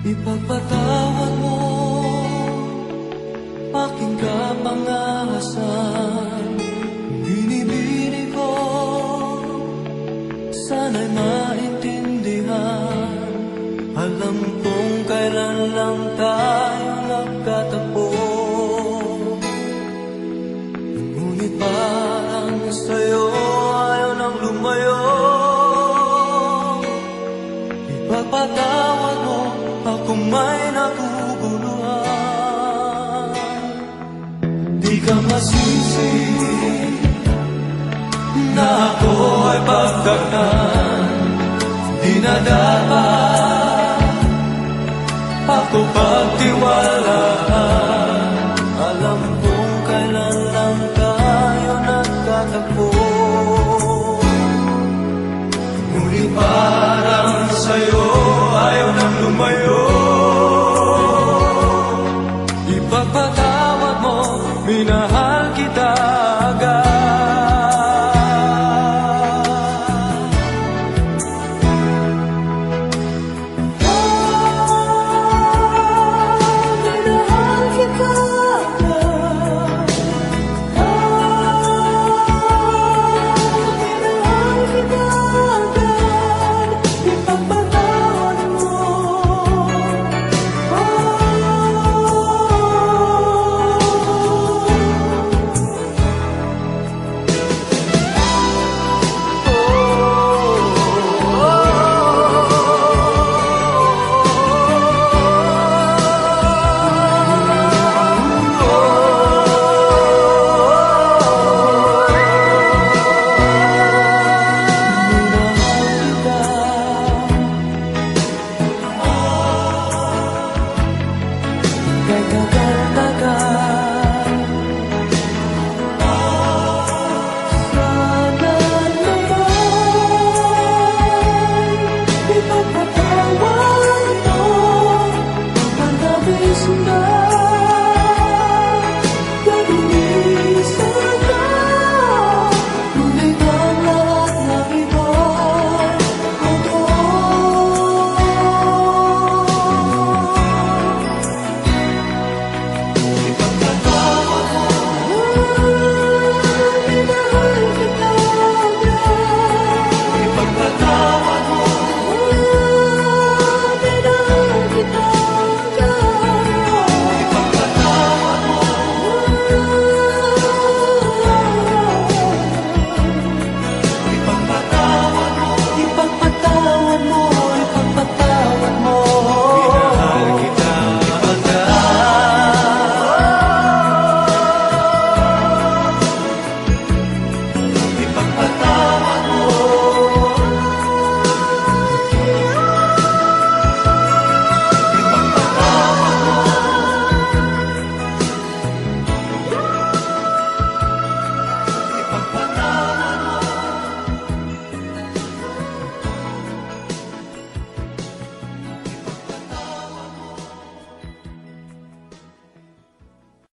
Ipagpatawad mo. Aking kapangasan. Binibini ko. Sana'y maintindihan. Alam kong kailan lang tayo nagkatapo Ngunit parang sa'yo ayaw nang lumayo. Ipagpatawad mo ako may naguguluhan. Di ka masisi na ako ay pagdagnan Di na dapat ako pagtiwalaan. Alam kong kailan lang tayo nagtatagpo. Muli parang sa'yo мое.